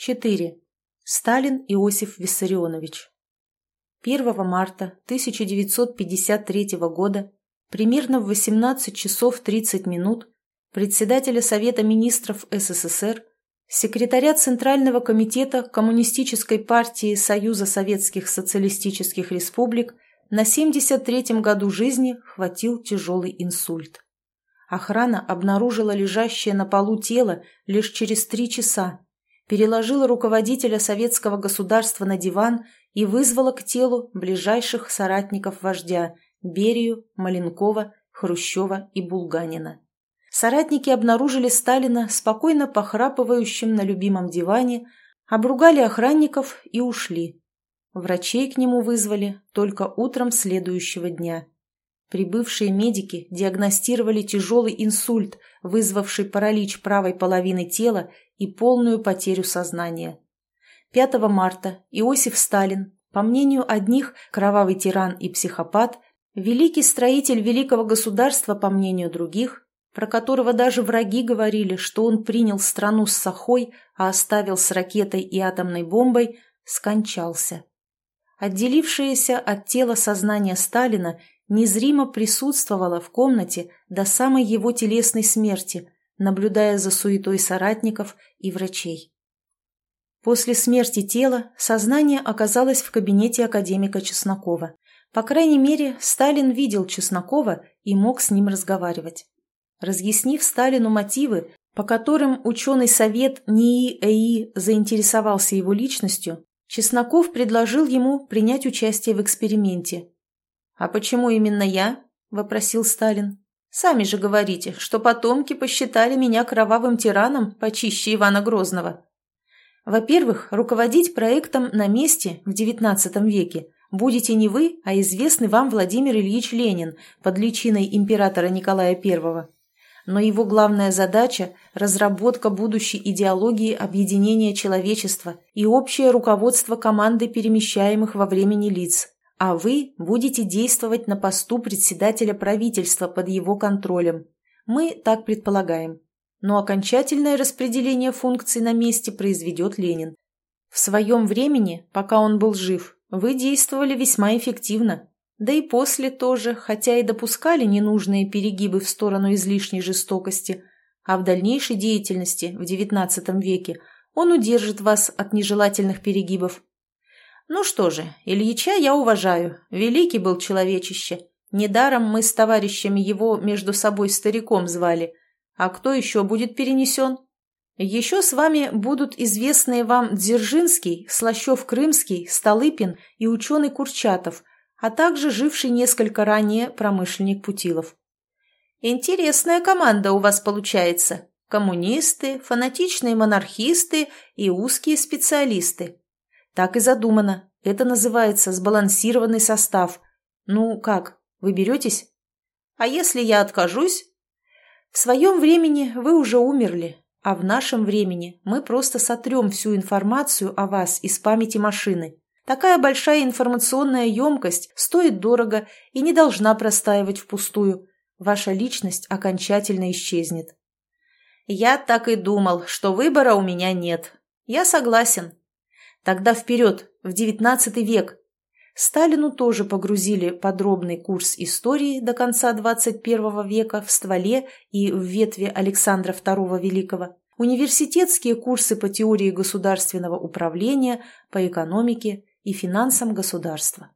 4. Сталин Иосиф Виссарионович. 1 марта 1953 года, примерно в 18 часов 30 минут, председателя Совета министров СССР, секретаря Центрального комитета Коммунистической партии Союза Советских Социалистических Республик на 73-м году жизни хватил тяжелый инсульт. Охрана обнаружила лежащее на полу тело лишь через три часа, переложила руководителя советского государства на диван и вызвала к телу ближайших соратников вождя Берию, Маленкова, Хрущева и Булганина. Соратники обнаружили Сталина спокойно похрапывающим на любимом диване, обругали охранников и ушли. Врачей к нему вызвали только утром следующего дня. Прибывшие медики диагностировали тяжелый инсульт, вызвавший паралич правой половины тела и полную потерю сознания. 5 марта Иосиф Сталин, по мнению одних, кровавый тиран и психопат, великий строитель великого государства, по мнению других, про которого даже враги говорили, что он принял страну с сахой, а оставил с ракетой и атомной бомбой, скончался. Отделившееся от тела сознание Сталина незримо присутствовало в комнате до самой его телесной смерти, наблюдая за суетой соратников и врачей. После смерти тела сознание оказалось в кабинете академика Чеснокова. По крайней мере, Сталин видел Чеснокова и мог с ним разговаривать. Разъяснив Сталину мотивы, по которым ученый совет НИИ-ЭИ заинтересовался его личностью, Чесноков предложил ему принять участие в эксперименте. «А почему именно я?» – вопросил Сталин. «Сами же говорите, что потомки посчитали меня кровавым тираном почище Ивана Грозного». Во-первых, руководить проектом на месте в XIX веке будете не вы, а известный вам Владимир Ильич Ленин под личиной императора Николая I но его главная задача – разработка будущей идеологии объединения человечества и общее руководство команды перемещаемых во времени лиц. А вы будете действовать на посту председателя правительства под его контролем. Мы так предполагаем. Но окончательное распределение функций на месте произведет Ленин. В своем времени, пока он был жив, вы действовали весьма эффективно, да и после тоже, хотя и допускали ненужные перегибы в сторону излишней жестокости, а в дальнейшей деятельности в XIX веке он удержит вас от нежелательных перегибов. Ну что же, Ильича я уважаю, великий был человечище. Недаром мы с товарищами его между собой стариком звали. А кто еще будет перенесен? Еще с вами будут известные вам Дзержинский, Слащев-Крымский, Столыпин и ученый Курчатов – а также живший несколько ранее промышленник Путилов. «Интересная команда у вас получается. Коммунисты, фанатичные монархисты и узкие специалисты. Так и задумано. Это называется сбалансированный состав. Ну как, вы беретесь? А если я откажусь? В своем времени вы уже умерли, а в нашем времени мы просто сотрем всю информацию о вас из памяти машины. Такая большая информационная емкость стоит дорого и не должна простаивать впустую. Ваша личность окончательно исчезнет. Я так и думал, что выбора у меня нет. Я согласен. Тогда вперед, в девятнадцатый век. Сталину тоже погрузили подробный курс истории до конца XXI века в стволе и в ветве Александра II Великого, университетские курсы по теории государственного управления, по экономике, и финансам государства.